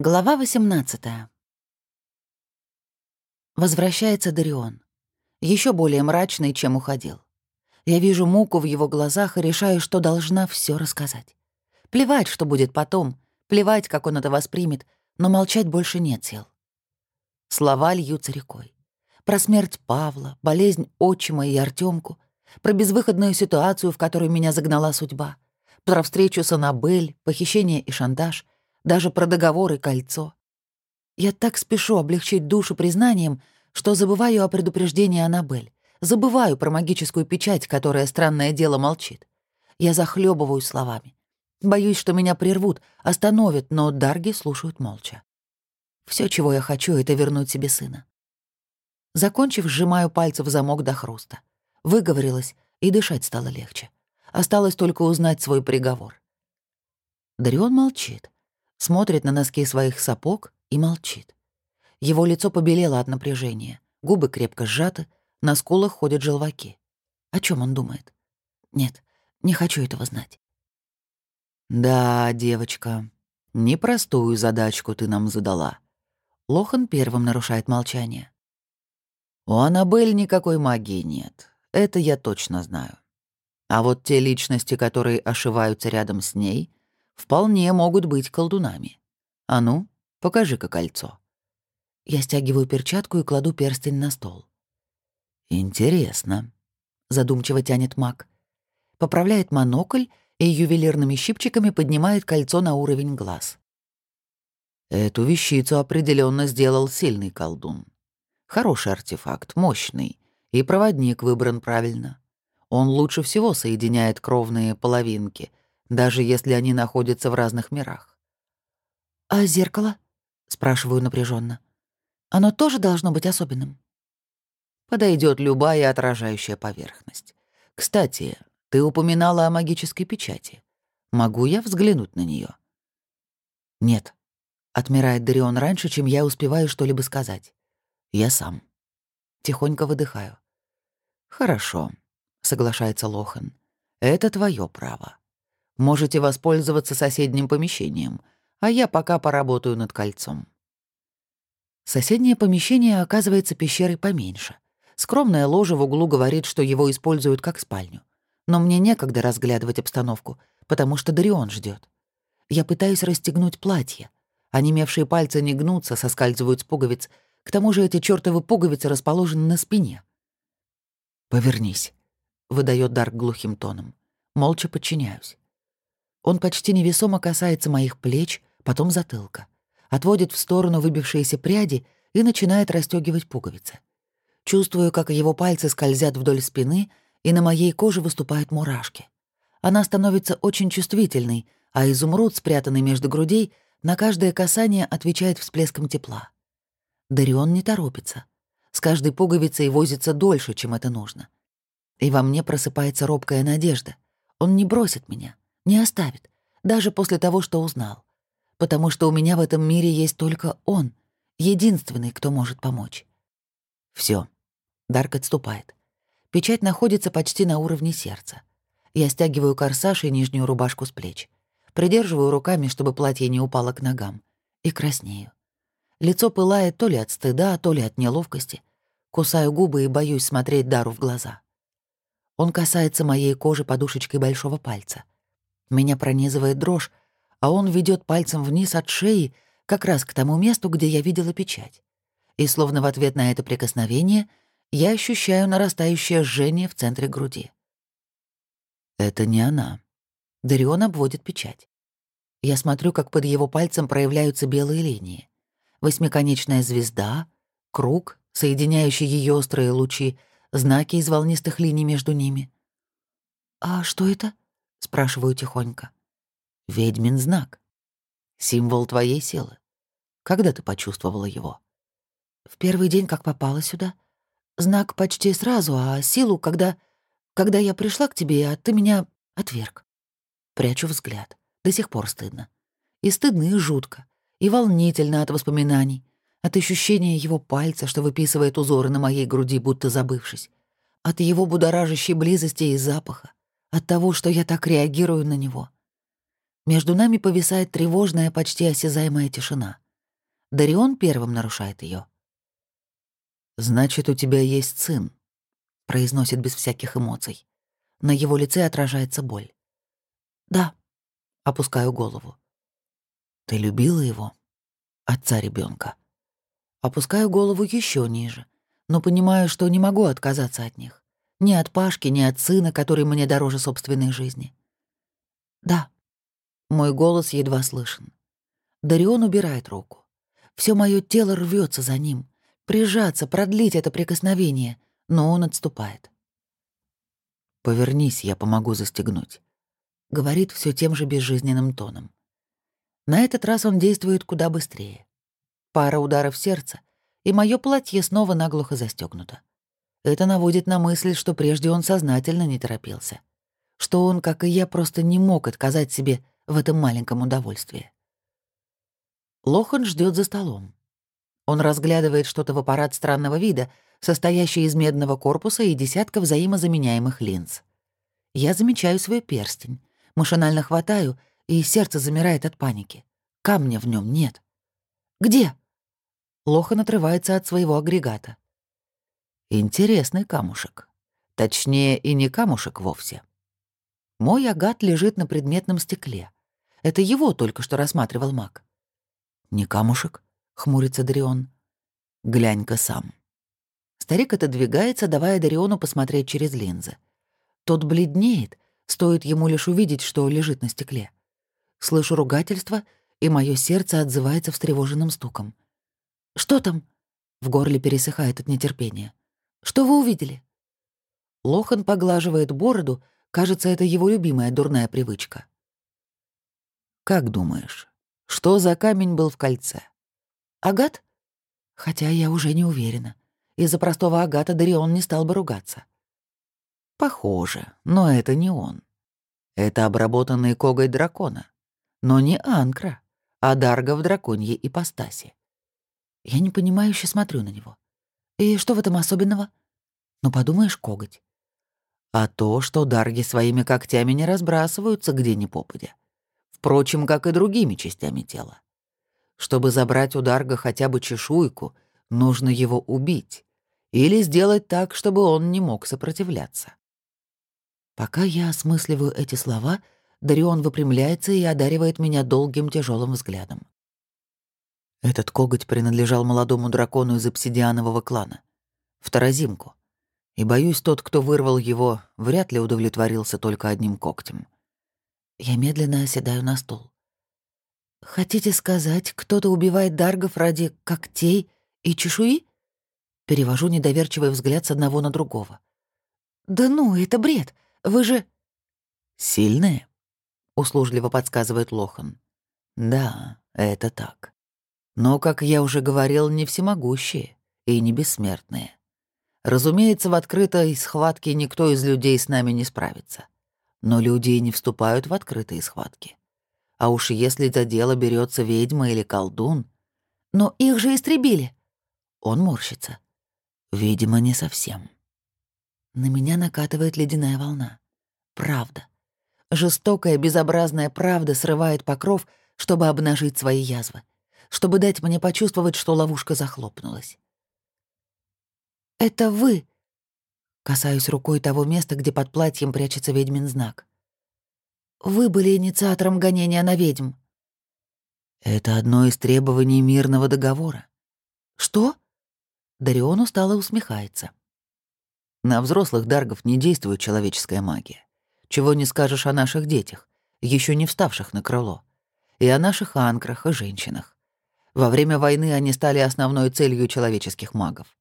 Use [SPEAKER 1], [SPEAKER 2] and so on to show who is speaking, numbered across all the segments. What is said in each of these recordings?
[SPEAKER 1] Глава 18. Возвращается Дарион. Еще более мрачный, чем уходил. Я вижу муку в его глазах и решаю, что должна все рассказать. Плевать, что будет потом, плевать, как он это воспримет, но молчать больше нет сил. Слова льются рекой. Про смерть Павла, болезнь отчима и Артемку, про безвыходную ситуацию, в которую меня загнала судьба, про встречу с Аннабель, похищение и шантаж — даже про договор и кольцо. Я так спешу облегчить душу признанием, что забываю о предупреждении Аннабель, забываю про магическую печать, которая, странное дело, молчит. Я захлебываюсь словами. Боюсь, что меня прервут, остановят, но Дарги слушают молча. Все, чего я хочу, — это вернуть себе сына. Закончив, сжимаю пальцы в замок до хруста. Выговорилась, и дышать стало легче. Осталось только узнать свой приговор. Дарион молчит смотрит на носки своих сапог и молчит. Его лицо побелело от напряжения, губы крепко сжаты, на скулах ходят желваки. О чем он думает? Нет, не хочу этого знать. «Да, девочка, непростую задачку ты нам задала». Лохан первым нарушает молчание. «У Аннабель никакой магии нет, это я точно знаю. А вот те личности, которые ошиваются рядом с ней, вполне могут быть колдунами. А ну, покажи-ка кольцо. Я стягиваю перчатку и кладу перстень на стол. «Интересно», — задумчиво тянет маг. Поправляет монокль и ювелирными щипчиками поднимает кольцо на уровень глаз. Эту вещицу определенно сделал сильный колдун. Хороший артефакт, мощный, и проводник выбран правильно. Он лучше всего соединяет кровные половинки — даже если они находятся в разных мирах. «А зеркало?» — спрашиваю напряженно. «Оно тоже должно быть особенным?» Подойдет любая отражающая поверхность. Кстати, ты упоминала о магической печати. Могу я взглянуть на нее? Нет. Отмирает Дарион раньше, чем я успеваю что-либо сказать. Я сам. Тихонько выдыхаю. Хорошо, соглашается Лохан. Это твое право. Можете воспользоваться соседним помещением, а я пока поработаю над кольцом». Соседнее помещение оказывается пещерой поменьше. Скромная ложа в углу говорит, что его используют как спальню. Но мне некогда разглядывать обстановку, потому что Дарион ждет. Я пытаюсь расстегнуть платье. Онемевшие пальцы не гнутся, соскальзывают с пуговиц. К тому же эти чёртовы пуговицы расположены на спине. «Повернись», — выдает Дарк глухим тоном. Молча подчиняюсь. Он почти невесомо касается моих плеч, потом затылка, отводит в сторону выбившиеся пряди и начинает расстегивать пуговицы. Чувствую, как его пальцы скользят вдоль спины, и на моей коже выступают мурашки. Она становится очень чувствительной, а изумруд, спрятанный между грудей, на каждое касание отвечает всплеском тепла. Дарион не торопится. С каждой пуговицей возится дольше, чем это нужно. И во мне просыпается робкая надежда. Он не бросит меня. Не оставит, даже после того, что узнал. Потому что у меня в этом мире есть только он, единственный, кто может помочь. Все. Дарк отступает. Печать находится почти на уровне сердца. Я стягиваю корсаж и нижнюю рубашку с плеч. Придерживаю руками, чтобы платье не упало к ногам. И краснею. Лицо пылает то ли от стыда, то ли от неловкости. Кусаю губы и боюсь смотреть Дару в глаза. Он касается моей кожи подушечкой большого пальца. Меня пронизывает дрожь, а он ведет пальцем вниз от шеи, как раз к тому месту, где я видела печать. И словно в ответ на это прикосновение я ощущаю нарастающее жжение в центре груди. Это не она. Дарион обводит печать. Я смотрю, как под его пальцем проявляются белые линии. Восьмиконечная звезда, круг, соединяющий ее острые лучи, знаки из волнистых линий между ними. «А что это?» Спрашиваю тихонько. Ведьмин знак. Символ твоей силы. Когда ты почувствовала его? В первый день, как попала сюда. Знак почти сразу, а силу, когда... Когда я пришла к тебе, а ты меня отверг. Прячу взгляд. До сих пор стыдно. И стыдно, и жутко. И волнительно от воспоминаний. От ощущения его пальца, что выписывает узоры на моей груди, будто забывшись. От его будоражащей близости и запаха от того, что я так реагирую на него. Между нами повисает тревожная, почти осязаемая тишина. Дарион первым нарушает ее.
[SPEAKER 2] «Значит, у тебя есть сын», — произносит без всяких эмоций. На его лице отражается боль.
[SPEAKER 1] «Да», — опускаю голову.
[SPEAKER 2] «Ты любила его? Отца ребенка?
[SPEAKER 1] Опускаю голову еще ниже, но понимаю, что не могу отказаться от них. Ни от Пашки, ни от сына, который мне дороже собственной жизни. «Да». Мой голос едва слышен. Дарион убирает руку. Все мое тело рвется за ним. Прижаться, продлить это прикосновение, но он отступает.
[SPEAKER 2] «Повернись, я помогу застегнуть», — говорит все тем же безжизненным тоном.
[SPEAKER 1] На этот раз он действует куда быстрее. Пара ударов сердца, и мое платье снова наглухо застегнуто. Это наводит на мысль, что прежде он сознательно не торопился. Что он, как и я, просто не мог отказать себе в этом маленьком удовольствии. Лохан ждет за столом. Он разглядывает что-то в аппарат странного вида, состоящий из медного корпуса и десятка взаимозаменяемых линз. Я замечаю свой перстень, машинально хватаю, и сердце замирает от паники. Камня в нем нет. «Где?» Лохан отрывается от своего агрегата.
[SPEAKER 2] Интересный камушек. Точнее, и не камушек вовсе.
[SPEAKER 1] Мой агат лежит на предметном стекле. Это его только что рассматривал маг.
[SPEAKER 2] «Не камушек?» — хмурится Дарион. «Глянь-ка сам».
[SPEAKER 1] Старик отодвигается, давая Дариону посмотреть через линзы. Тот бледнеет, стоит ему лишь увидеть, что лежит на стекле. Слышу ругательство, и мое сердце отзывается встревоженным стуком. «Что там?» — в горле пересыхает от нетерпения. Что вы увидели?» Лохан поглаживает бороду, кажется, это его любимая дурная привычка.
[SPEAKER 2] «Как думаешь, что за камень был в кольце?»
[SPEAKER 1] «Агат?» Хотя я уже не уверена. Из-за простого агата Дарион не стал бы ругаться.
[SPEAKER 2] Похоже, но это не он. Это обработанный когой дракона. Но не анкра, а дарга в драконьей ипостаси.
[SPEAKER 1] Я непонимающе смотрю на него. И что в этом особенного? Ну, подумаешь, коготь.
[SPEAKER 2] А то, что дарги своими когтями не разбрасываются где ни попадя. Впрочем, как и другими частями тела. Чтобы забрать у дарга хотя бы чешуйку, нужно его убить. Или сделать так, чтобы он не мог сопротивляться.
[SPEAKER 1] Пока я осмысливаю эти слова, Дарион выпрямляется и одаривает меня долгим тяжелым взглядом.
[SPEAKER 2] Этот коготь принадлежал молодому дракону из обсидианового клана, второзимку. И, боюсь, тот, кто вырвал его, вряд ли удовлетворился только одним когтем.
[SPEAKER 1] Я медленно оседаю на стул. «Хотите сказать, кто-то убивает даргов ради когтей и чешуи?» Перевожу недоверчивый взгляд с одного на другого. «Да ну, это бред! Вы же...»
[SPEAKER 2] «Сильные?» — услужливо подсказывает Лохан. «Да, это так. Но, как я уже говорил, не всемогущие и не бессмертные. Разумеется, в открытой схватке никто из людей с нами не справится. Но люди не вступают в открытые схватки. А уж если за дело берется ведьма или колдун...
[SPEAKER 1] Но их же истребили.
[SPEAKER 2] Он морщится. Видимо, не совсем.
[SPEAKER 1] На меня накатывает ледяная волна. Правда. Жестокая, безобразная правда срывает покров, чтобы обнажить свои язвы чтобы дать мне почувствовать, что ловушка захлопнулась. «Это вы!» Касаюсь рукой того места, где под платьем прячется ведьмин знак. «Вы были инициатором гонения на ведьм».
[SPEAKER 2] «Это одно из требований мирного договора».
[SPEAKER 1] «Что?»
[SPEAKER 2] Дарион устало усмехается. На взрослых даргов не действует человеческая магия. Чего не скажешь о наших детях, еще не вставших на крыло, и о наших анкрах и женщинах. Во время войны они стали основной целью человеческих магов.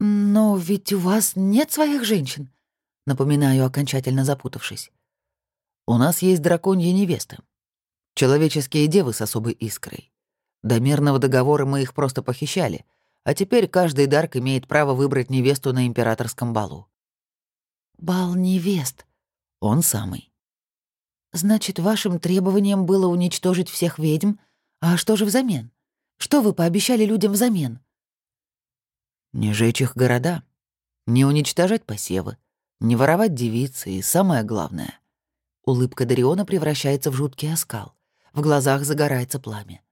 [SPEAKER 1] «Но ведь у вас нет своих женщин», — напоминаю, окончательно запутавшись.
[SPEAKER 2] «У нас есть драконья невесты. Человеческие девы с особой искрой. До мирного договора мы их просто похищали, а теперь каждый дарк имеет право выбрать невесту на императорском балу».
[SPEAKER 1] «Бал невест».
[SPEAKER 2] «Он самый».
[SPEAKER 1] «Значит, вашим требованием было уничтожить всех ведьм, а что же взамен? Что вы пообещали людям взамен?
[SPEAKER 2] Не жечь их города, не уничтожать посевы, не воровать девицы и самое главное.
[SPEAKER 1] Улыбка Дариона превращается в жуткий оскал. В глазах загорается пламя.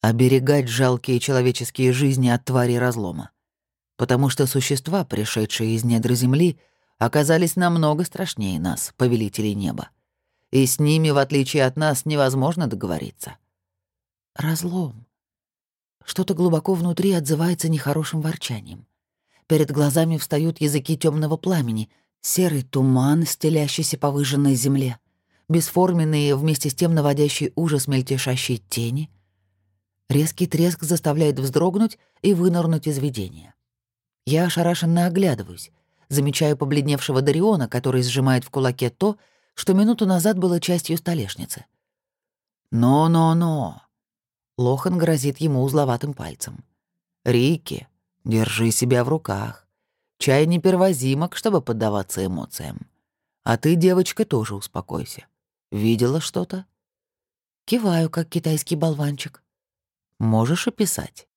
[SPEAKER 2] Оберегать жалкие человеческие жизни от твари разлома. Потому что существа, пришедшие из недр земли, оказались намного страшнее нас, повелителей неба. И с ними, в отличие от нас, невозможно договориться.
[SPEAKER 1] Разлом. Что-то глубоко внутри отзывается нехорошим ворчанием. Перед глазами встают языки темного пламени, серый туман, стелящийся по выжженной земле, бесформенные, вместе с тем наводящий ужас мельтешащие тени. Резкий треск заставляет вздрогнуть и вынырнуть из видения. Я ошарашенно оглядываюсь, замечаю побледневшего Дариона, который сжимает в кулаке то, что минуту назад было частью столешницы.
[SPEAKER 2] «Но-но-но!» Лохан грозит ему узловатым пальцем. «Рики, держи себя в руках. Чай не первозимок, чтобы поддаваться эмоциям. А ты, девочка, тоже успокойся. Видела что-то?»
[SPEAKER 1] Киваю, как китайский болванчик.
[SPEAKER 2] «Можешь описать?»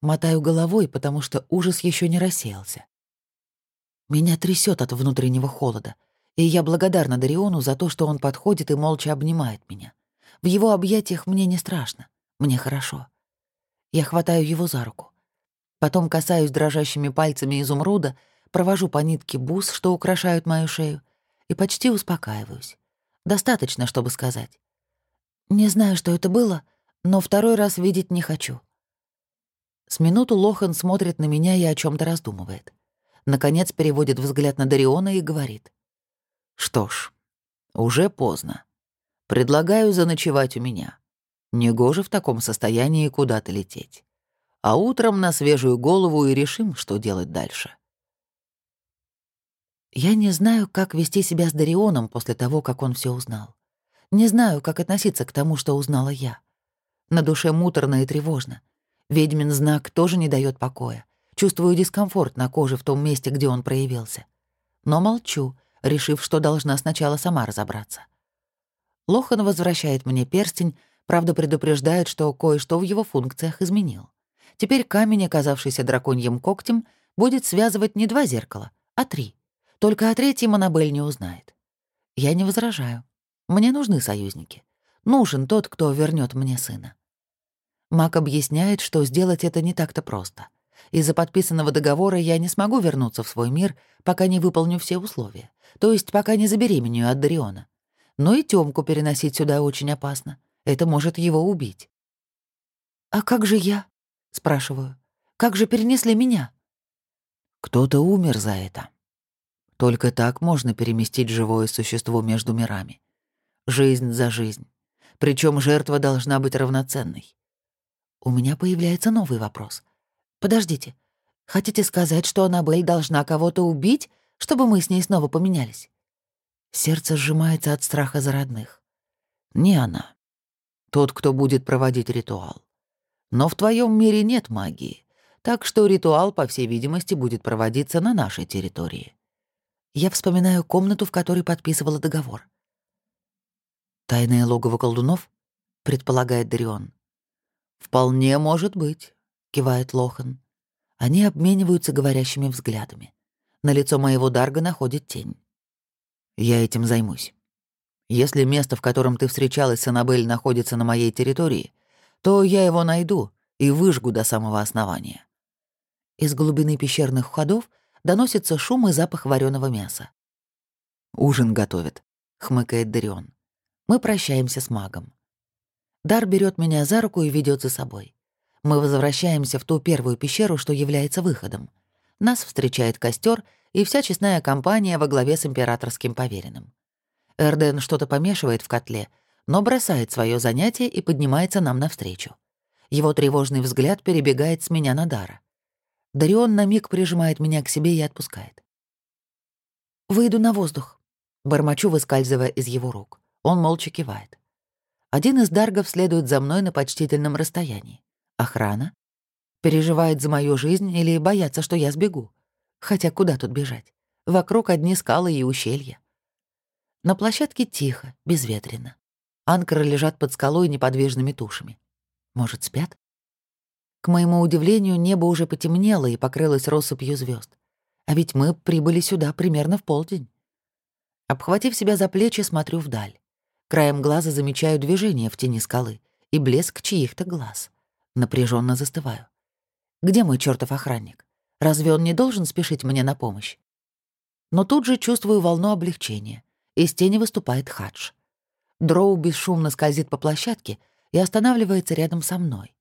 [SPEAKER 1] Мотаю головой, потому что ужас еще не рассеялся. Меня трясет от внутреннего холода, и я благодарна Дариону за то, что он подходит и молча обнимает меня. В его объятиях мне не страшно. Мне хорошо. Я хватаю его за руку. Потом касаюсь дрожащими пальцами изумруда, провожу по нитке бус, что украшают мою шею, и почти успокаиваюсь. Достаточно, чтобы сказать. Не знаю, что это было, но второй раз видеть не хочу. С минуту Лохан смотрит на меня и о чем то раздумывает. Наконец переводит взгляд на Дариона и говорит.
[SPEAKER 2] «Что ж, уже поздно. Предлагаю заночевать у меня. Негоже в таком состоянии куда-то лететь. А утром на свежую голову и решим, что делать дальше.
[SPEAKER 1] Я не знаю, как вести себя с Дарионом после того, как он все узнал. Не знаю, как относиться к тому, что узнала я. На душе муторно и тревожно. Ведьмин знак тоже не дает покоя. Чувствую дискомфорт на коже в том месте, где он проявился. Но молчу, решив, что должна сначала сама разобраться. Лохан возвращает мне перстень, Правда, предупреждает, что кое-что в его функциях изменил. Теперь камень, оказавшийся драконьим когтем, будет связывать не два зеркала, а три. Только о третьем Аннабель не узнает. Я не возражаю. Мне нужны союзники. Нужен тот, кто вернет мне сына. Мак объясняет, что сделать это не так-то просто. Из-за подписанного договора я не смогу вернуться в свой мир, пока не выполню все условия. То есть пока не забеременею от Дариона. Но и Тёмку переносить сюда очень опасно. Это может его убить. «А как же я?» — спрашиваю. «Как же перенесли меня?»
[SPEAKER 2] «Кто-то умер за это. Только так можно переместить живое существо между мирами. Жизнь за жизнь. Причем жертва должна быть равноценной».
[SPEAKER 1] У меня появляется новый вопрос. «Подождите, хотите сказать, что Аннабель должна кого-то убить, чтобы мы с ней снова поменялись?» Сердце сжимается от страха за родных.
[SPEAKER 2] Не она тот, кто будет проводить ритуал. Но в твоем мире нет магии, так что ритуал, по всей видимости, будет проводиться на нашей территории.
[SPEAKER 1] Я вспоминаю комнату, в которой подписывала договор.
[SPEAKER 2] «Тайное логово колдунов?» — предполагает Дарион. «Вполне может быть», — кивает Лохан. Они обмениваются говорящими взглядами. На лицо моего Дарга находит тень. «Я этим займусь». Если место, в котором ты встречалась с Аннабель, находится на моей территории, то я его найду и выжгу до самого основания».
[SPEAKER 1] Из глубины пещерных входов доносится шум и запах вареного мяса.
[SPEAKER 2] «Ужин готовят», — хмыкает Дарион.
[SPEAKER 1] Мы прощаемся с магом. Дар берет меня за руку и ведет за собой. Мы возвращаемся в ту первую пещеру, что является выходом. Нас встречает костер и вся честная компания во главе с императорским поверенным. Эрден что-то помешивает в котле, но бросает свое занятие и поднимается нам навстречу. Его тревожный взгляд перебегает с меня на Дара. Дарион на миг прижимает меня к себе и отпускает. «Выйду на воздух», — бормочу, выскальзывая из его рук. Он молча кивает. Один из даргов следует за мной на почтительном расстоянии. Охрана? Переживает за мою жизнь или боятся, что я сбегу? Хотя куда тут бежать? Вокруг одни скалы и ущелья. На площадке тихо, безветренно. Анкеры лежат под скалой неподвижными тушами. Может, спят? К моему удивлению, небо уже потемнело и покрылось россыпью звезд. А ведь мы прибыли сюда примерно в полдень. Обхватив себя за плечи, смотрю вдаль. Краем глаза замечаю движение в тени скалы и блеск чьих-то глаз. Напряженно застываю. Где мой чертов охранник? Разве он не должен спешить мне на помощь? Но тут же чувствую волну облегчения. Из тени выступает Хадж. Дроу бесшумно скользит по площадке и останавливается рядом со мной.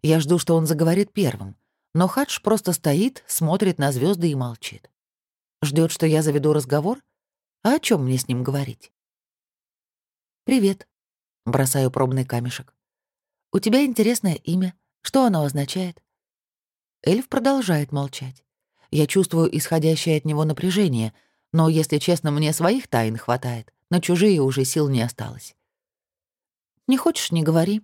[SPEAKER 1] Я жду, что он заговорит первым, но Хадж просто стоит, смотрит на звезды и молчит. Ждет, что я заведу разговор? А о чем мне с ним говорить? «Привет», — бросаю пробный камешек. «У тебя интересное имя. Что оно означает?» Эльф продолжает молчать. Я чувствую исходящее от него напряжение, но, если честно, мне своих тайн хватает, на чужие уже сил не осталось. «Не хочешь — не говори».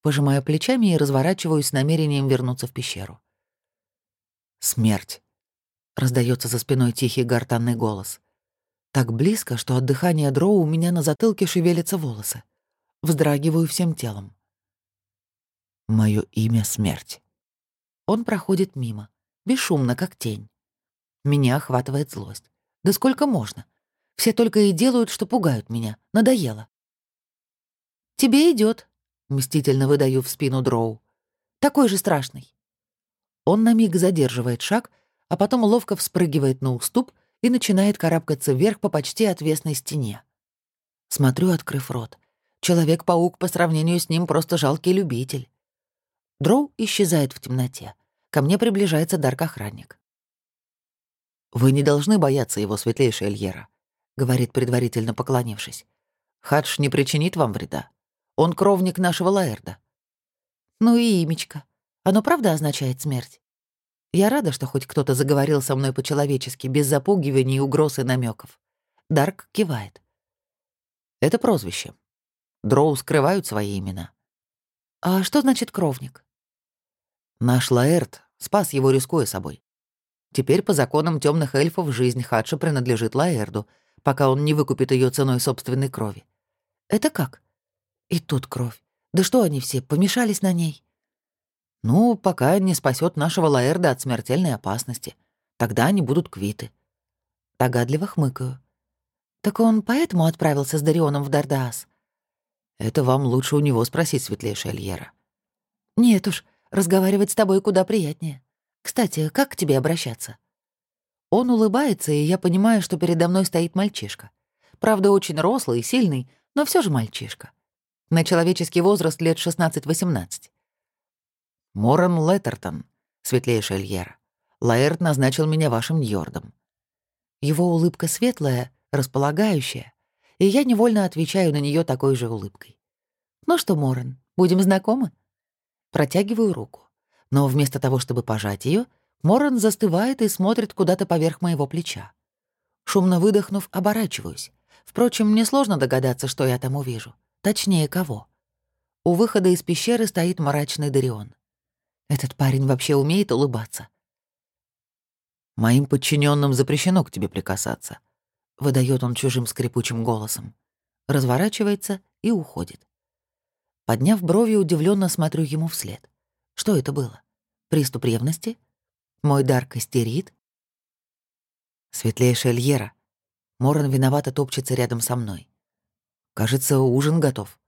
[SPEAKER 1] Пожимаю плечами и разворачиваюсь с намерением вернуться в пещеру.
[SPEAKER 2] «Смерть», — раздается за спиной тихий гортанный голос. Так близко, что от дыхания дроу у меня на затылке шевелятся волосы. Вздрагиваю всем телом. Мое имя — Смерть.
[SPEAKER 1] Он проходит мимо, бесшумно, как тень. Меня охватывает злость. Да сколько можно? Все только и делают, что пугают меня. Надоело. «Тебе идет, мстительно выдаю в спину Дроу. «Такой же страшный». Он на миг задерживает шаг, а потом ловко вспрыгивает на уступ и начинает карабкаться вверх по почти отвесной стене. Смотрю, открыв рот. Человек-паук по сравнению с ним просто жалкий любитель. Дроу исчезает в темноте. Ко мне приближается Дарк-охранник.
[SPEAKER 2] «Вы не должны бояться его, светлейшая Эльера», — говорит, предварительно поклонившись. «Хадж не причинит вам вреда. Он кровник нашего Лаэрда».
[SPEAKER 1] «Ну и имечко. Оно правда означает смерть?» Я рада, что хоть кто-то заговорил со мной по-человечески, без запугиваний, угроз и намеков. Дарк кивает.
[SPEAKER 2] «Это прозвище. Дроу скрывают свои имена».
[SPEAKER 1] «А что значит кровник?»
[SPEAKER 2] Наш Лаэрт спас его, рискуя собой. Теперь по законам темных эльфов жизнь Хадша принадлежит Лаэрду, пока он не выкупит ее ценой собственной крови.
[SPEAKER 1] Это как? И тут кровь. Да что они все, помешались на ней?
[SPEAKER 2] Ну, пока не спасет нашего Лаэрда от смертельной опасности. Тогда они будут квиты.
[SPEAKER 1] Догадливо хмыкаю. Так он поэтому отправился с Дарионом в Дардаас?
[SPEAKER 2] Это вам лучше у него спросить, светлейшая Альера.
[SPEAKER 1] Нет уж, разговаривать с тобой куда приятнее. Кстати, как к тебе обращаться? Он улыбается, и я понимаю, что передо мной стоит мальчишка. Правда, очень рослый и сильный, но все же мальчишка. На человеческий возраст лет 16-18.
[SPEAKER 2] Моран Леттертон, светлейшая Альера. Лаэрт назначил меня вашим Йордом.
[SPEAKER 1] Его улыбка светлая, располагающая, и я невольно отвечаю на нее такой же улыбкой. «Ну что, Моран, будем знакомы?» Протягиваю руку. Но вместо того, чтобы пожать ее, Моран застывает и смотрит куда-то поверх моего плеча. Шумно выдохнув, оборачиваюсь. Впрочем, мне сложно догадаться, что я там увижу. Точнее, кого. У выхода из пещеры стоит мрачный Дарион. Этот парень вообще умеет улыбаться.
[SPEAKER 2] «Моим подчиненным запрещено к тебе прикасаться», — выдает он чужим скрипучим голосом.
[SPEAKER 1] Разворачивается и уходит. Подняв брови, удивленно смотрю ему вслед. Что это было? Приступ ревности? Мой дар костерит?
[SPEAKER 2] Светлейшая Льера. Моран виновато топчется рядом со мной. Кажется, ужин готов.